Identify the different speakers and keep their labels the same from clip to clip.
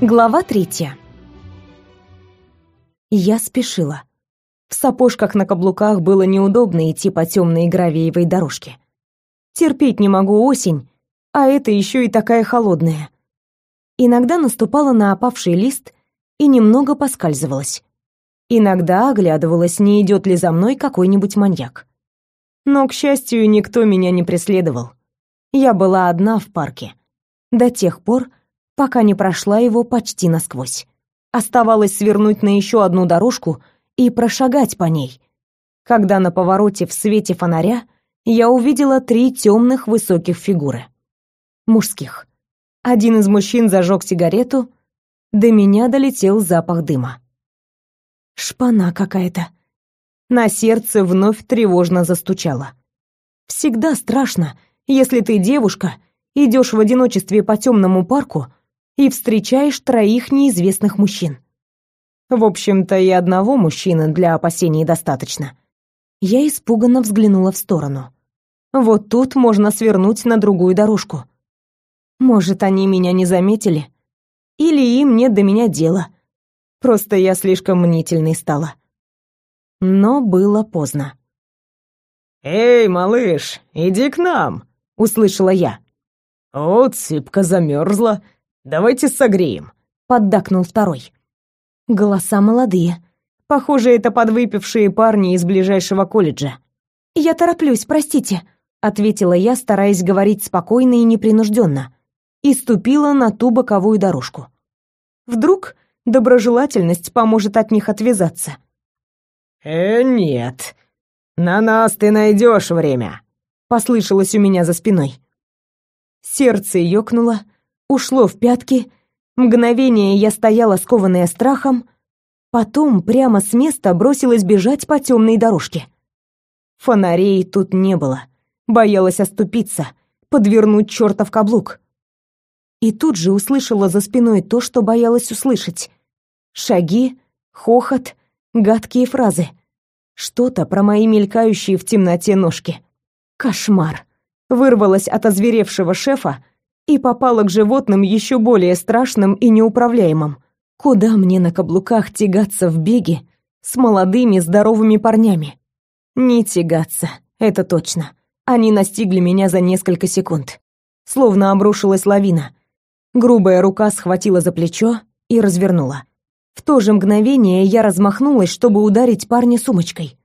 Speaker 1: Глава третья. Я спешила. В сапожках на каблуках было неудобно идти по темной гравиевой дорожке. Терпеть не могу осень, а это еще и такая холодная. Иногда наступала на опавший лист и немного поскальзывалась. Иногда оглядывалась, не идет ли за мной какой-нибудь маньяк. Но, к счастью, никто меня не преследовал. Я была одна в парке. До тех пор, пока не прошла его почти насквозь. Оставалось свернуть на еще одну дорожку и прошагать по ней. Когда на повороте в свете фонаря я увидела три темных высоких фигуры. Мужских. Один из мужчин зажег сигарету, до меня долетел запах дыма. Шпана какая-то. На сердце вновь тревожно застучало. Всегда страшно, если ты девушка, идешь в одиночестве по темному парку и встречаешь троих неизвестных мужчин. В общем-то, и одного мужчины для опасений достаточно. Я испуганно взглянула в сторону. Вот тут можно свернуть на другую дорожку. Может, они меня не заметили? Или им нет до меня дела? Просто я слишком мнительной стала. Но было поздно.
Speaker 2: «Эй, малыш, иди к нам!» — услышала я. «О, цыпка замерзла. Давайте согреем», —
Speaker 1: поддакнул второй. Голоса молодые. Похоже, это подвыпившие парни из ближайшего колледжа. «Я тороплюсь, простите», — ответила я, стараясь говорить спокойно и непринужденно, и ступила на ту боковую дорожку. Вдруг доброжелательность поможет от них отвязаться.
Speaker 2: «Э, нет. На нас ты найдешь время», — послышалось у меня за спиной.
Speaker 1: Сердце ёкнуло, ушло в пятки. Мгновение я стояла скованная страхом, потом прямо с места бросилась бежать по темной дорожке. Фонарей тут не было. Боялась оступиться, подвернуть чертов каблук. И тут же услышала за спиной то, что боялась услышать. Шаги, хохот, гадкие фразы. Что-то про мои мелькающие в темноте ножки. Кошмар. Вырвалась от озверевшего шефа и попала к животным еще более страшным и неуправляемым. Куда мне на каблуках тягаться в беге с молодыми здоровыми парнями? Не тягаться, это точно. Они настигли меня за несколько секунд. Словно обрушилась лавина. Грубая рука схватила за плечо и развернула. В то же мгновение я размахнулась, чтобы ударить парня сумочкой.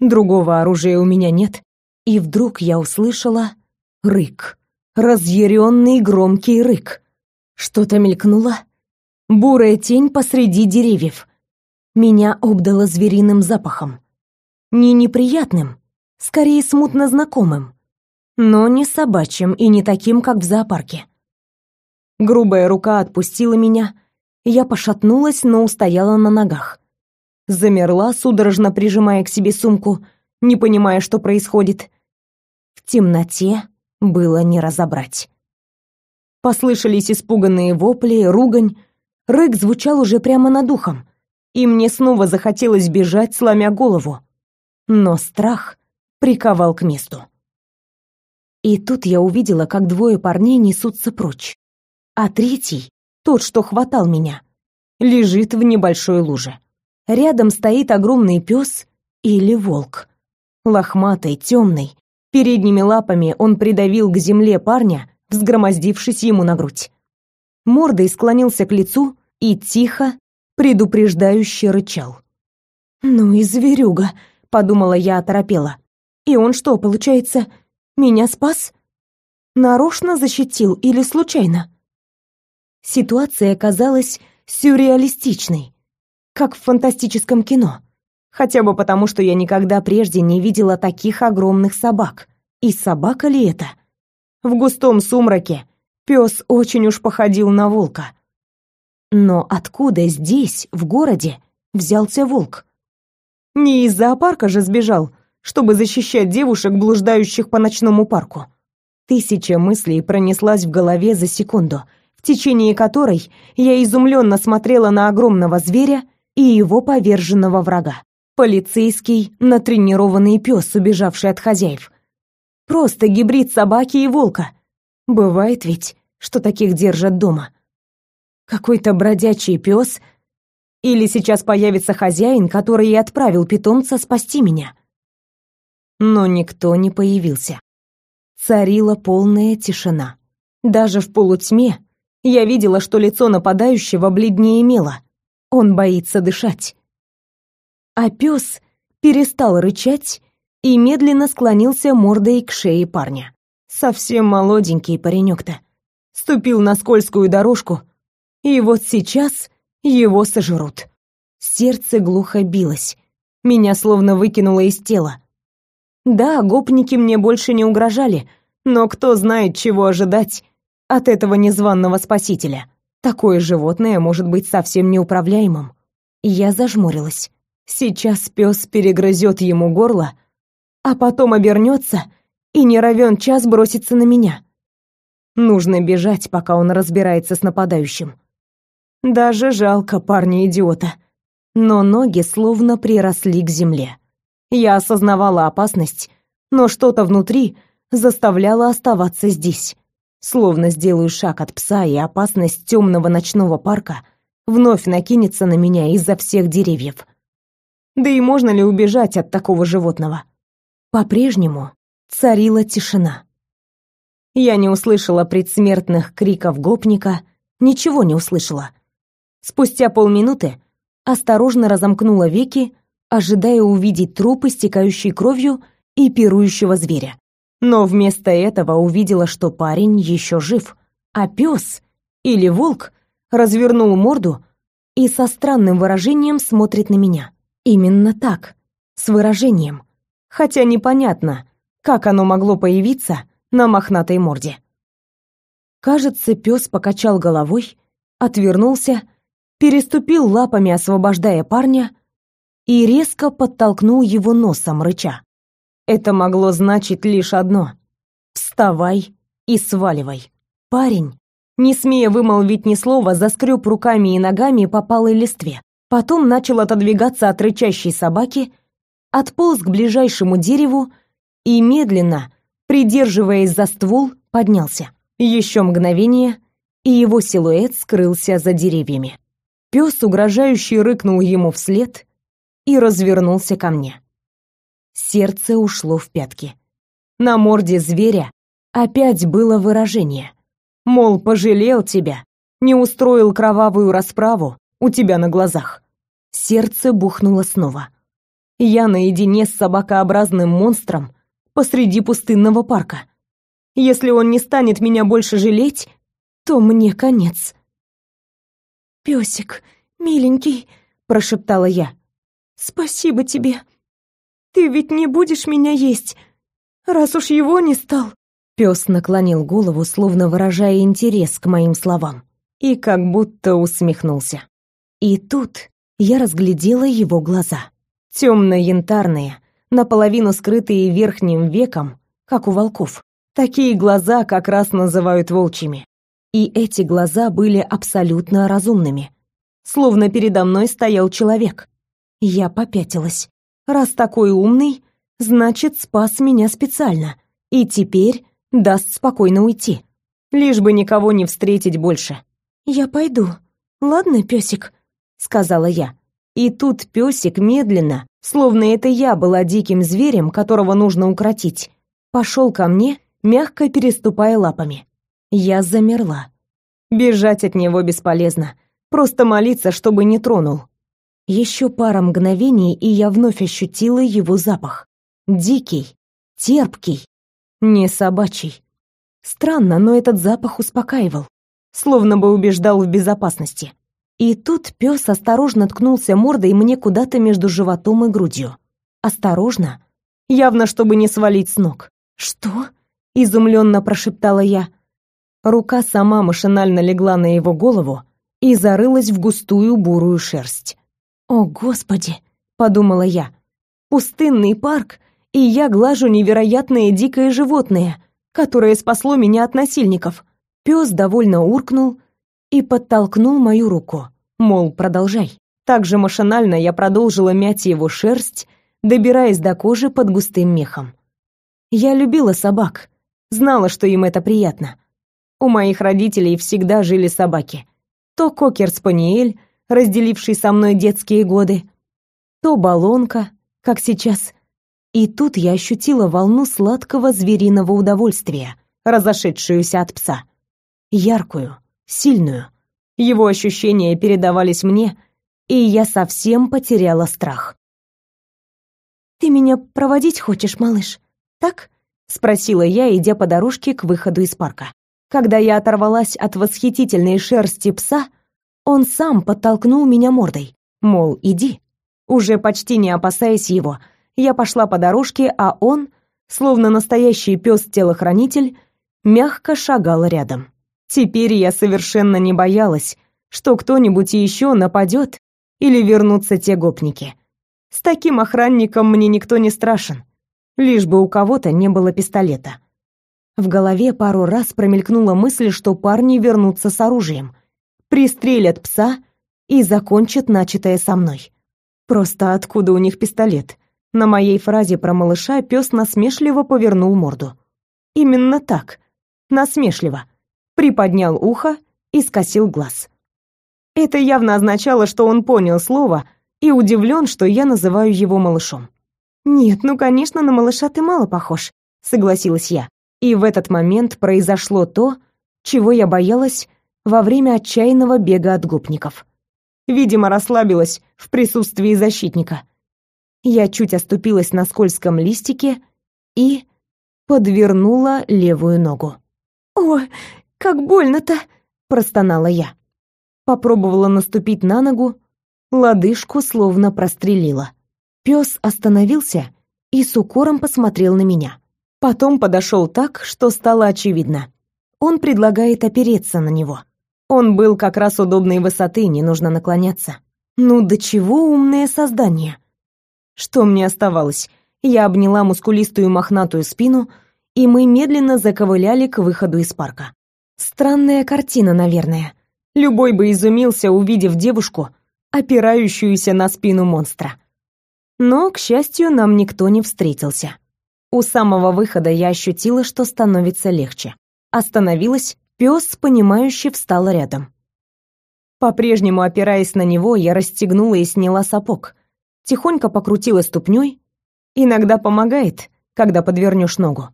Speaker 1: Другого оружия у меня нет, и вдруг я услышала рык разъяренный громкий рык. Что-то мелькнуло. Бурая тень посреди деревьев. Меня обдало звериным запахом. Не неприятным, скорее смутно знакомым. Но не собачьим и не таким, как в зоопарке. Грубая рука отпустила меня. Я пошатнулась, но устояла на ногах. Замерла, судорожно прижимая к себе сумку, не понимая, что происходит. В темноте было не разобрать. Послышались испуганные вопли, ругань. Рык звучал уже прямо над ухом, и мне снова захотелось бежать, сломя голову. Но страх приковал к месту. И тут я увидела, как двое парней несутся прочь, а третий, тот, что хватал меня, лежит в небольшой луже. Рядом стоит огромный пес или волк. Лохматый, темный, Передними лапами он придавил к земле парня, взгромоздившись ему на грудь. Мордой склонился к лицу и тихо, предупреждающе рычал. «Ну и зверюга», — подумала я оторопела. «И он что, получается, меня спас? Нарочно защитил или случайно?» Ситуация казалась сюрреалистичной, как в фантастическом кино. Хотя бы потому, что я никогда прежде не видела таких огромных собак. И собака ли это? В густом сумраке пес очень уж походил на волка. Но откуда здесь, в городе, взялся волк? Не из зоопарка же сбежал, чтобы защищать девушек, блуждающих по ночному парку. Тысяча мыслей пронеслась в голове за секунду, в течение которой я изумленно смотрела на огромного зверя и его поверженного врага. Полицейский, натренированный пес, убежавший от хозяев. Просто гибрид собаки и волка. Бывает ведь, что таких держат дома. Какой-то бродячий пес? Или сейчас появится хозяин, который и отправил питомца спасти меня? Но никто не появился. Царила полная тишина. Даже в полутьме я видела, что лицо нападающего бледнее мело. Он боится дышать. А пес перестал рычать и медленно склонился мордой к шее парня. Совсем молоденький паренек-то. Ступил на скользкую дорожку, и вот сейчас его сожрут. Сердце глухо билось. Меня словно выкинуло из тела. Да, гопники мне больше не угрожали, но кто знает, чего ожидать от этого незваного спасителя. Такое животное может быть совсем неуправляемым. Я зажмурилась. Сейчас пес перегрызет ему горло, а потом обернется и не равен час бросится на меня. Нужно бежать, пока он разбирается с нападающим. Даже жалко парня-идиота. Но ноги словно приросли к земле. Я осознавала опасность, но что-то внутри заставляло оставаться здесь. Словно сделаю шаг от пса, и опасность темного ночного парка вновь накинется на меня из-за всех деревьев. Да и можно ли убежать от такого животного? По-прежнему царила тишина. Я не услышала предсмертных криков гопника, ничего не услышала. Спустя полминуты осторожно разомкнула веки, ожидая увидеть труп, истекающий кровью, и пирующего зверя. Но вместо этого увидела, что парень еще жив, а пес или волк развернул морду и со странным выражением смотрит на меня. Именно так, с выражением хотя непонятно, как оно могло появиться на мохнатой морде. Кажется, пес покачал головой, отвернулся, переступил лапами, освобождая парня, и резко подтолкнул его носом, рыча. Это могло значить лишь одно — «Вставай и сваливай». Парень, не смея вымолвить ни слова, заскреб руками и ногами по палой листве. Потом начал отодвигаться от рычащей собаки — отполз к ближайшему дереву и медленно, придерживаясь за ствол, поднялся. Еще мгновение, и его силуэт скрылся за деревьями. Пес угрожающе рыкнул ему вслед и развернулся ко мне. Сердце ушло в пятки. На морде зверя опять было выражение. Мол, пожалел тебя, не устроил кровавую расправу у тебя на глазах. Сердце бухнуло снова. Я наедине с собакообразным монстром посреди пустынного парка. Если он не станет меня больше жалеть, то мне конец. «Пёсик, миленький», — прошептала я, — «спасибо тебе. Ты ведь не будешь меня есть, раз уж его не стал». Пёс наклонил голову, словно выражая интерес к моим словам, и как будто усмехнулся. И тут я разглядела его глаза темно-янтарные, наполовину скрытые верхним веком, как у волков. Такие глаза как раз называют волчьими. И эти глаза были абсолютно разумными. Словно передо мной стоял человек. Я попятилась. Раз такой умный, значит, спас меня специально. И теперь даст спокойно уйти. Лишь бы никого не встретить больше. «Я пойду. Ладно, песик?» — сказала я. И тут песик медленно, словно это я была диким зверем, которого нужно укротить, пошел ко мне, мягко переступая лапами. Я замерла. Бежать от него бесполезно, просто молиться, чтобы не тронул. Еще пара мгновений, и я вновь ощутила его запах. Дикий, терпкий, не собачий. Странно, но этот запах успокаивал, словно бы убеждал в безопасности. И тут пес осторожно ткнулся мордой мне куда-то между животом и грудью. Осторожно, явно чтобы не свалить с ног. «Что?» — изумленно прошептала я. Рука сама машинально легла на его голову и зарылась в густую бурую шерсть. «О, Господи!» — подумала я. «Пустынный парк, и я глажу невероятное дикое животное, которое спасло меня от насильников». Пес довольно уркнул, и подтолкнул мою руку, мол, продолжай. Также машинально я продолжила мять его шерсть, добираясь до кожи под густым мехом. Я любила собак, знала, что им это приятно. У моих родителей всегда жили собаки. То кокер-спаниель, разделивший со мной детские годы, то балонка, как сейчас. И тут я ощутила волну сладкого звериного удовольствия, разошедшуюся от пса. Яркую, сильную. Его ощущения передавались мне, и я совсем потеряла страх. «Ты меня проводить хочешь, малыш, так?» — спросила я, идя по дорожке к выходу из парка. Когда я оторвалась от восхитительной шерсти пса, он сам подтолкнул меня мордой, мол, иди. Уже почти не опасаясь его, я пошла по дорожке, а он, словно настоящий пес-телохранитель, мягко шагал рядом. Теперь я совершенно не боялась, что кто-нибудь еще нападет или вернутся те гопники. С таким охранником мне никто не страшен, лишь бы у кого-то не было пистолета. В голове пару раз промелькнула мысль, что парни вернутся с оружием, пристрелят пса и закончат начатое со мной. Просто откуда у них пистолет? На моей фразе про малыша пес насмешливо повернул морду. Именно так, насмешливо. Приподнял ухо и скосил глаз. Это явно означало, что он понял слово и удивлен, что я называю его малышом. «Нет, ну, конечно, на малыша ты мало похож», — согласилась я. И в этот момент произошло то, чего я боялась во время отчаянного бега от гопников. Видимо, расслабилась в присутствии защитника. Я чуть оступилась на скользком листике и подвернула левую ногу. «О, как больно-то!» — простонала я. Попробовала наступить на ногу, лодыжку словно прострелила. Пес остановился и с укором посмотрел на меня. Потом подошел так, что стало очевидно. Он предлагает опереться на него. Он был как раз удобной высоты, не нужно наклоняться. Ну до чего умное создание. Что мне оставалось? Я обняла мускулистую мохнатую спину, и мы медленно заковыляли к выходу из парка. Странная картина, наверное. Любой бы изумился, увидев девушку, опирающуюся на спину монстра. Но, к счастью, нам никто не встретился. У самого выхода я ощутила, что становится легче. Остановилась, пес, понимающе встал рядом. По-прежнему опираясь на него, я расстегнула и сняла сапог. Тихонько покрутила ступней. Иногда помогает, когда подвернешь ногу.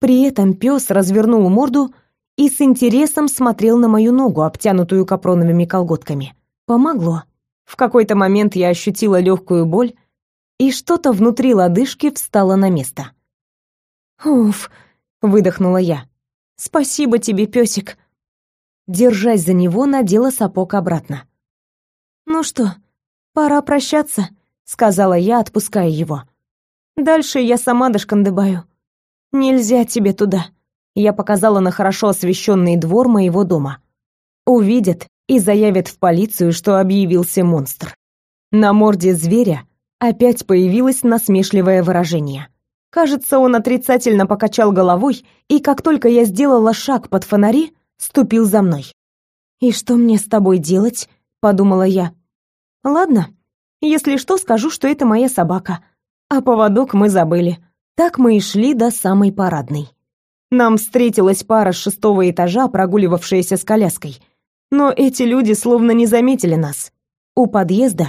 Speaker 1: При этом пес развернул морду и с интересом смотрел на мою ногу, обтянутую капроновыми колготками. Помогло. В какой-то момент я ощутила легкую боль, и что-то внутри лодыжки встало на место. «Уф!» — выдохнула я. «Спасибо тебе, песик!» Держась за него, надела сапог обратно. «Ну что, пора прощаться», — сказала я, отпуская его. «Дальше я сама дошкандыбаю. Нельзя тебе туда». Я показала на хорошо освещенный двор моего дома. Увидят и заявят в полицию, что объявился монстр. На морде зверя опять появилось насмешливое выражение. Кажется, он отрицательно покачал головой, и как только я сделала шаг под фонари, ступил за мной. «И что мне с тобой делать?» — подумала я. «Ладно, если что, скажу, что это моя собака, а поводок мы забыли. Так мы и шли до самой парадной. Нам встретилась пара с шестого этажа, прогуливавшаяся с коляской. Но эти люди словно не заметили нас. У подъезда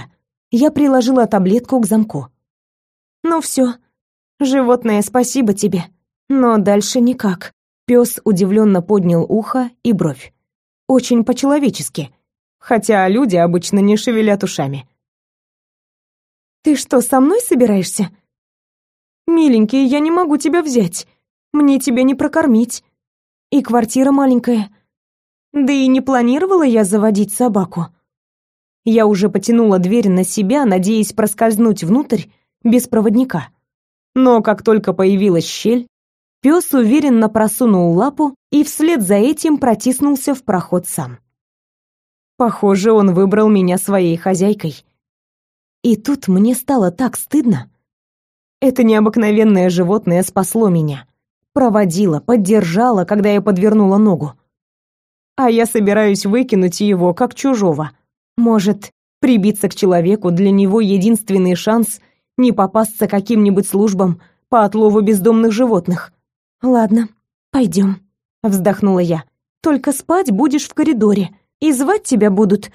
Speaker 1: я приложила таблетку к замку. «Ну все, животное, спасибо тебе. Но дальше никак». Пес удивленно поднял ухо и бровь. Очень по-человечески, хотя люди обычно не шевелят ушами. «Ты что, со мной собираешься?» «Миленький, я не могу тебя взять. Мне тебя не прокормить. И квартира маленькая. Да и не планировала я заводить собаку». Я уже потянула дверь на себя, надеясь проскользнуть внутрь без проводника. Но как только появилась щель, пес уверенно просунул лапу и вслед за этим протиснулся в проход сам. Похоже, он выбрал меня своей хозяйкой. И тут мне стало так стыдно. Это необыкновенное животное спасло меня. Проводило, поддержало, когда я подвернула ногу. А я собираюсь выкинуть его, как чужого. Может, прибиться к человеку для него единственный шанс не попасться каким-нибудь службам по отлову бездомных животных. Ладно, пойдем, вздохнула я. Только спать будешь в коридоре, И звать тебя будут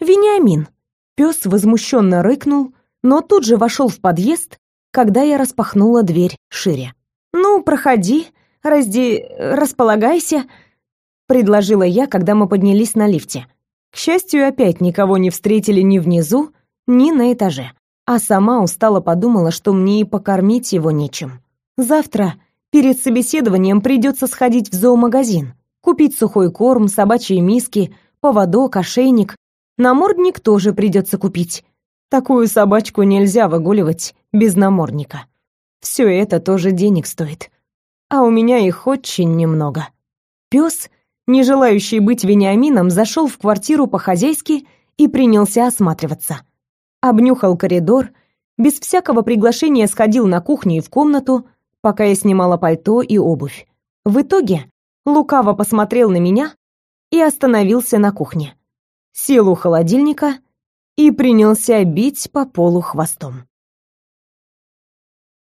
Speaker 1: Вениамин. Пес возмущенно рыкнул, но тут же вошел в подъезд, когда я распахнула дверь шире. «Ну, проходи, разди... располагайся», — предложила я, когда мы поднялись на лифте. К счастью, опять никого не встретили ни внизу, ни на этаже. А сама устало подумала, что мне и покормить его нечем. Завтра перед собеседованием придется сходить в зоомагазин, купить сухой корм, собачьи миски, поводок, ошейник. Намордник тоже придется купить. Такую собачку нельзя выгуливать без намордника. Все это тоже денег стоит. А у меня их очень немного. Пес, не желающий быть Вениамином, зашел в квартиру по-хозяйски и принялся осматриваться. Обнюхал коридор, без всякого приглашения сходил на кухню и в комнату, пока я снимала пальто и обувь. В итоге лукаво посмотрел на меня и остановился на кухне. Сел у холодильника и принялся бить по полу хвостом.